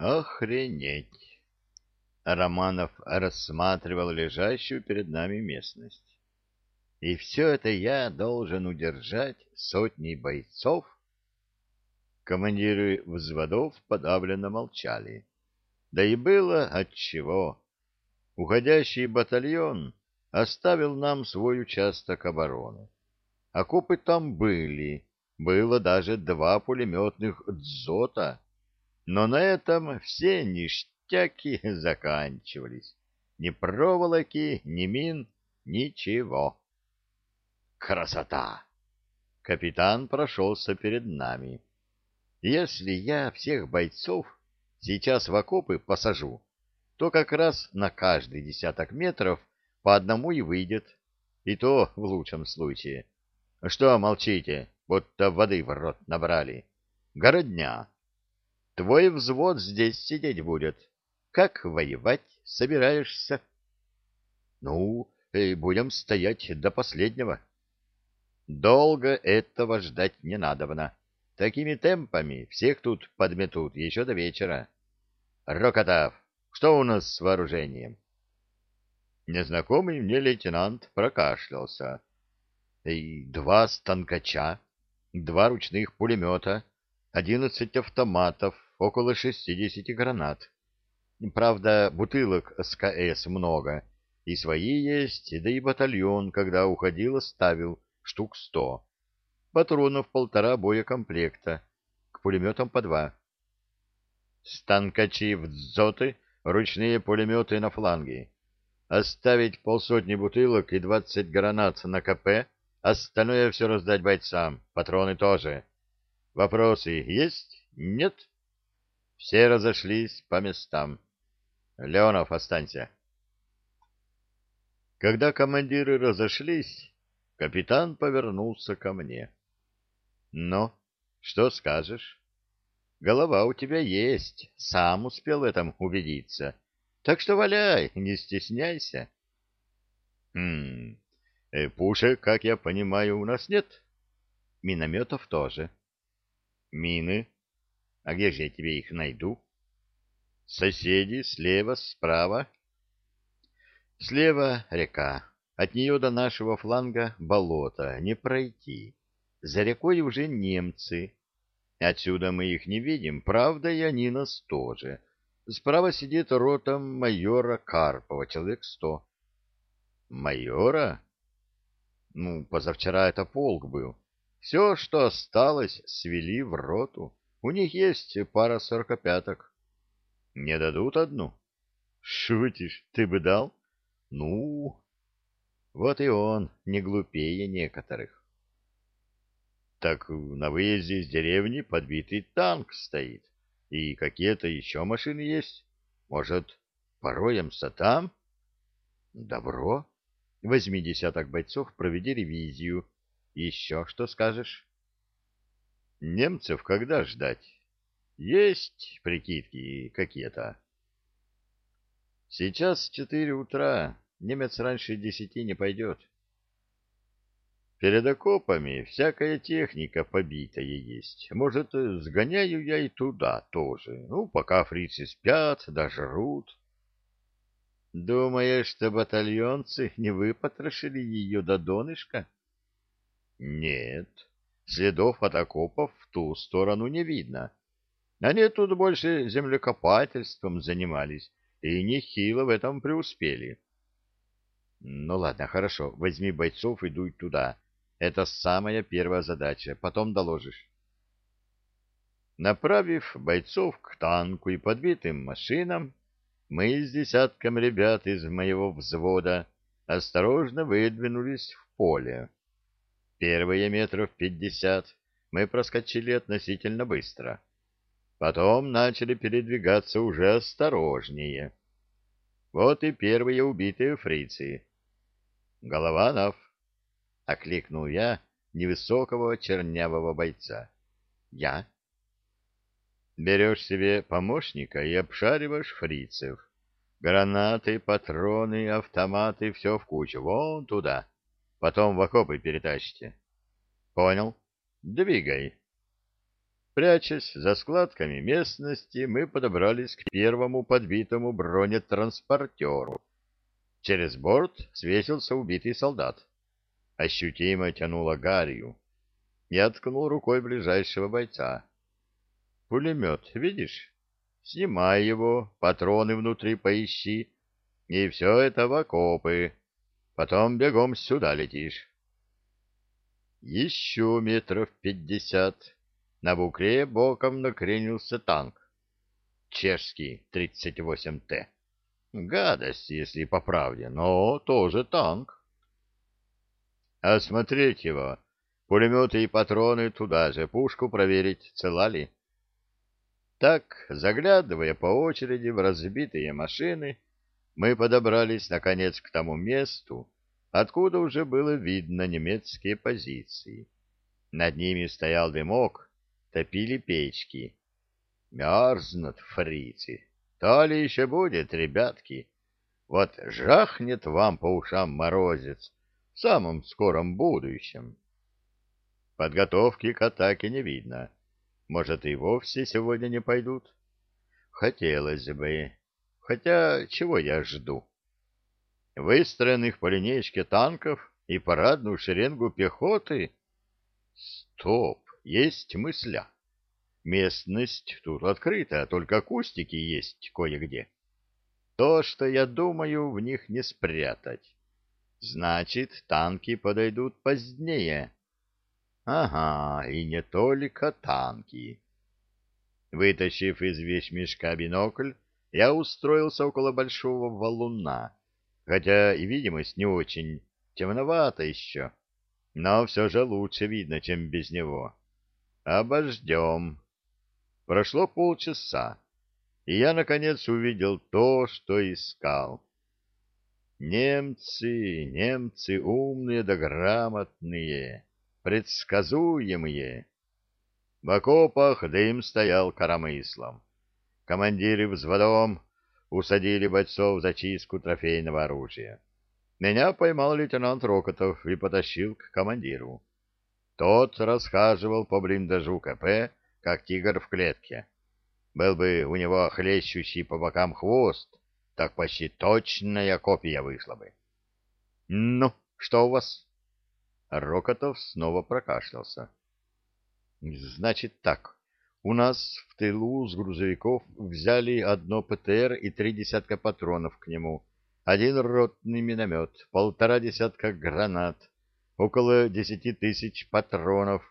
Охренеть! Романов рассматривал лежащую перед нами местность. И все это я должен удержать сотни бойцов? Командиры взводов подавленно молчали. Да и было отчего. Уходящий батальон оставил нам свой участок обороны. Окопы там были, было даже два пулеметных дзота, но на этом все ништяки заканчивались. Ни проволоки, ни мин, ничего. Красота! Капитан прошелся перед нами. Если я всех бойцов сейчас в окопы посажу, то как раз на каждый десяток метров по одному и выйдет, и то в лучшем случае. Что молчите, будто воды в рот набрали? Городня. Твой взвод здесь сидеть будет. Как воевать собираешься? Ну, э, будем стоять до последнего. Долго этого ждать не надобно. Такими темпами всех тут подметут еще до вечера. Рокотав, что у нас с вооружением? Незнакомый мне лейтенант прокашлялся. И два станкача, два ручных пулемета, одиннадцать автоматов, около шестидесяти гранат. Правда, бутылок с КС много, и свои есть, да и батальон, когда уходил, оставил штук сто. Патронов полтора боекомплекта, к пулеметам по два. Станкачи в дзоты, ручные пулеметы на фланге оставить полсотни бутылок и двадцать гранат на КП, остальное все раздать бойцам, патроны тоже. Вопросы есть? Нет? Все разошлись по местам. Леонов, останься. Когда командиры разошлись, капитан повернулся ко мне. — Ну, что скажешь? Голова у тебя есть, сам успел в этом убедиться. — так что валяй, не стесняйся. Хм, э, пушек, как я понимаю, у нас нет? Минометов тоже. Мины? А где же я тебе их найду? Соседи слева, справа? Слева река. От нее до нашего фланга болото, не пройти. За рекой уже немцы. Отсюда мы их не видим, правда, и они нас тоже. Справа сидит рота майора Карпова, человек сто. Майора? Ну, позавчера это полк был. Все, что осталось, свели в роту. У них есть пара сорокопяток. Не дадут одну? Шутишь, ты бы дал? Ну, вот и он, не глупее некоторых. Так на выезде из деревни подбитый танк стоит. И какие-то еще машины есть. Может, пороемся там? Добро. Возьми десяток бойцов, проведи ревизию. Еще что скажешь? Немцев когда ждать? Есть прикидки какие-то. Сейчас четыре утра. Немец раньше десяти не пойдет. Перед окопами всякая техника побитая есть. Может, сгоняю я и туда тоже. Ну, пока фрицы спят, дожрут. Думаешь, что батальонцы не выпотрошили ее до донышка? Нет, следов от окопов в ту сторону не видно. Они тут больше землекопательством занимались, и нехило в этом преуспели. Ну ладно, хорошо, возьми бойцов и дуй туда. Это самая первая задача, потом доложишь. Направив бойцов к танку и подбитым машинам, мы с десятком ребят из моего взвода осторожно выдвинулись в поле. Первые метров пятьдесят мы проскочили относительно быстро. Потом начали передвигаться уже осторожнее. Вот и первые убитые фрицы. Голованов — окликнул я невысокого чернявого бойца. «Я?» «Берешь себе помощника и обшариваешь фрицев. Гранаты, патроны, автоматы — все в кучу, вон туда. Потом в окопы перетащите». «Понял. Двигай». Прячась за складками местности, мы подобрались к первому подбитому бронетранспортеру. Через борт свесился убитый солдат. Ощутимо тянуло гарью. Я ткнул рукой ближайшего бойца. «Пулемет, видишь? Снимай его, патроны внутри поищи, и все это в окопы. Потом бегом сюда летишь». Еще метров пятьдесят. На букре боком накренился танк. Чешский 38Т. Гадость, если по правде, но тоже танк. Осмотреть его, пулеметы и патроны туда же, пушку проверить, цела ли. Так, заглядывая по очереди в разбитые машины, мы подобрались, наконец, к тому месту, откуда уже было видно немецкие позиции. Над ними стоял дымок, топили печки. Мерзнут фрицы. То ли еще будет, ребятки. Вот жахнет вам по ушам морозец в самом скором будущем. Подготовки к атаке не видно. Может, и вовсе сегодня не пойдут? Хотелось бы. Хотя чего я жду? Выстроенных по линейке танков и парадную шеренгу пехоты? Стоп! есть мысля. Местность тут открыта, только кустики есть кое-где. То, что я думаю, в них не спрятать. Значит, танки подойдут позднее. Ага, и не только танки. Вытащив из вещмешка бинокль, я устроился около большого валуна, хотя и видимость не очень, темновато еще, но все же лучше видно, чем без него. Обождем. Прошло полчаса, и я, наконец, увидел то, что искал. Немцы, немцы умные да грамотные, предсказуемые. В окопах дым стоял коромыслом. Командиры взводом усадили бойцов в зачистку трофейного оружия. Меня поймал лейтенант Рокотов и потащил к командиру. Тот расхаживал по блиндажу КП, как тигр в клетке. Был бы у него хлещущий по бокам хвост, так почти точная копия вышла бы. — Ну, что у вас? Рокотов снова прокашлялся. — Значит так, у нас в тылу с грузовиков взяли одно ПТР и три десятка патронов к нему, один ротный миномет, полтора десятка гранат, около десяти тысяч патронов.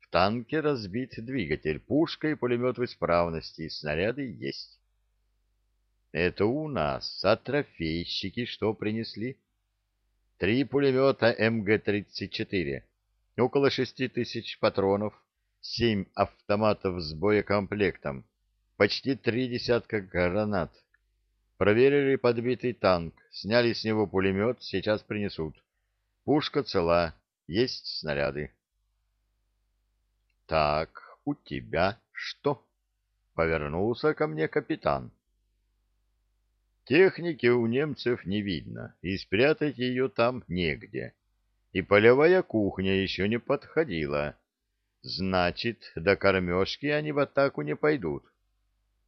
В танке разбит двигатель, пушка и пулемет в исправности, снаряды есть. Это у нас, а трофейщики что принесли? Три пулемета МГ-34, около шести тысяч патронов, семь автоматов с боекомплектом, почти три десятка гранат. Проверили подбитый танк, сняли с него пулемет, сейчас принесут. Пушка цела, есть снаряды. Так, у тебя что? Повернулся ко мне капитан. Техники у немцев не видно, и спрятать ее там негде. И полевая кухня еще не подходила. Значит, до кормежки они в атаку не пойдут.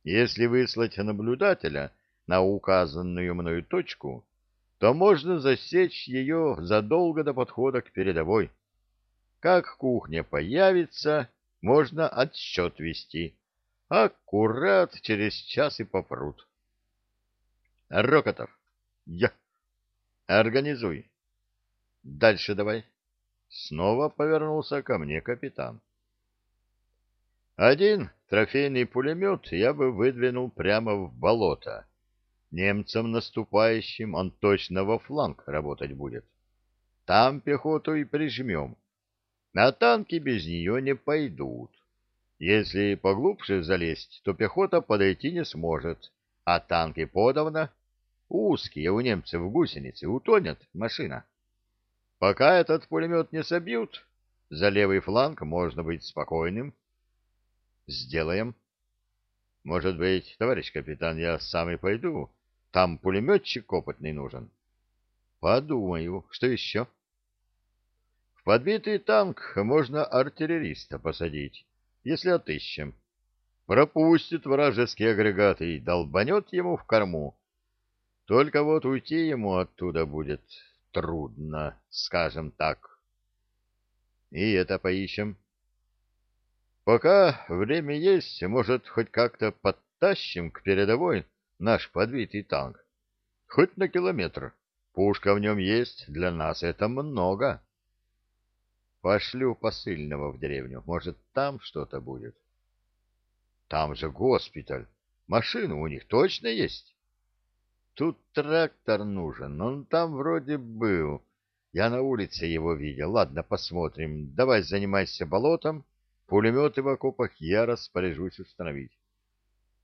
Если выслать наблюдателя на указанную мною точку, то можно засечь ее задолго до подхода к передовой. Как кухня появится, можно отсчет вести. Аккурат через час и попрут. Рокотов. Я. Организуй. Дальше давай. Снова повернулся ко мне капитан. Один трофейный пулемет я бы выдвинул прямо в болото Немцам наступающим он точно во фланг работать будет. Там пехоту и прижмем. А танки без нее не пойдут. Если поглубже залезть, то пехота подойти не сможет, а танки подавно. Узкие у немцев гусеницы утонет машина. Пока этот пулемет не собьют, за левый фланг можно быть спокойным. Сделаем. Может быть, товарищ капитан, я сам и пойду. Там пулеметчик опытный нужен. Подумаю, что еще? В подбитый танк можно артиллериста посадить. если отыщем. Пропустит вражеский агрегат и долбанет ему в корму. Только вот уйти ему оттуда будет трудно, скажем так. И это поищем. Пока время есть, может, хоть как-то подтащим к передовой наш подбитый танк. Хоть на километр. Пушка в нем есть, для нас это много. Пошлю посыльного в деревню, может, там что-то будет. Там же госпиталь. Машина у них точно есть? Тут трактор нужен, он там вроде был. Я на улице его видел. Ладно, посмотрим. Давай занимайся болотом. Пулеметы в окопах я распоряжусь установить.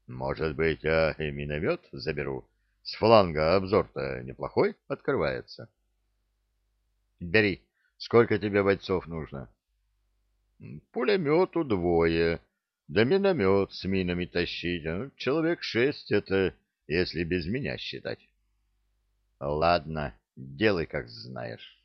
Может быть, я и миномет заберу? С фланга обзор-то неплохой открывается. Бери. Сколько тебе бойцов нужно? Пулемету двое. Да миномет с минами тащить. Ну, человек шесть — это если без меня считать. Ладно, делай, как знаешь.